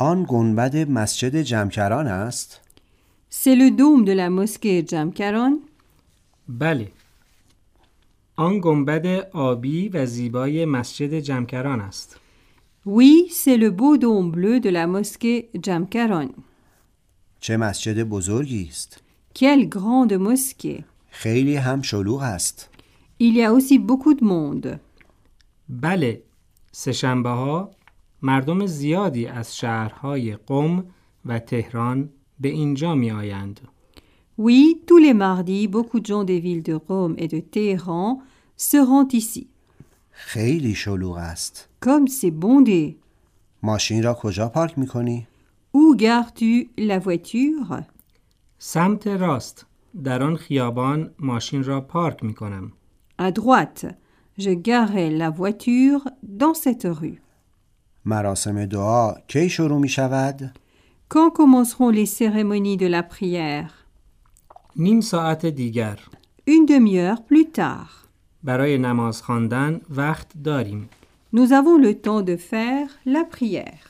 آن گنبد مسجد جمکران است؟ C'est le dôme de la mosquée Jamkaran بله آن گنبد آبی و زیبای مسجد جمکران است Oui, c'est le beau dôme bleu de la mosquée Jamkaran. چه مسجد بزرگی است Quelle grande mosquée خیلی هم شلوغ است Il y a aussi beaucoup de monde. بله سهشنبه ها مردم زیادی از شهرهای قم و تهران به اینجا می آیند. Oui, tous les mardis, beaucoup de gens des villes de Rome et de Téhéran se rendent ici. خیلی شلوغ است Comme c'est bondé. ماشین را کجا پارک می کنی؟ Où gares-tu la voiture سمت راست در آن خیابان ماشین را پارک می کنم. À droite. Je garerai la voiture dans cette rue. مراسم دعا کی شروع می شود؟ Quand commenceront les cérémonies de la prière نیم ساعت دیگر Une demi-heure plus tard. برای نماز خواندن وقت داریم. Nous avons le temps de faire la prière.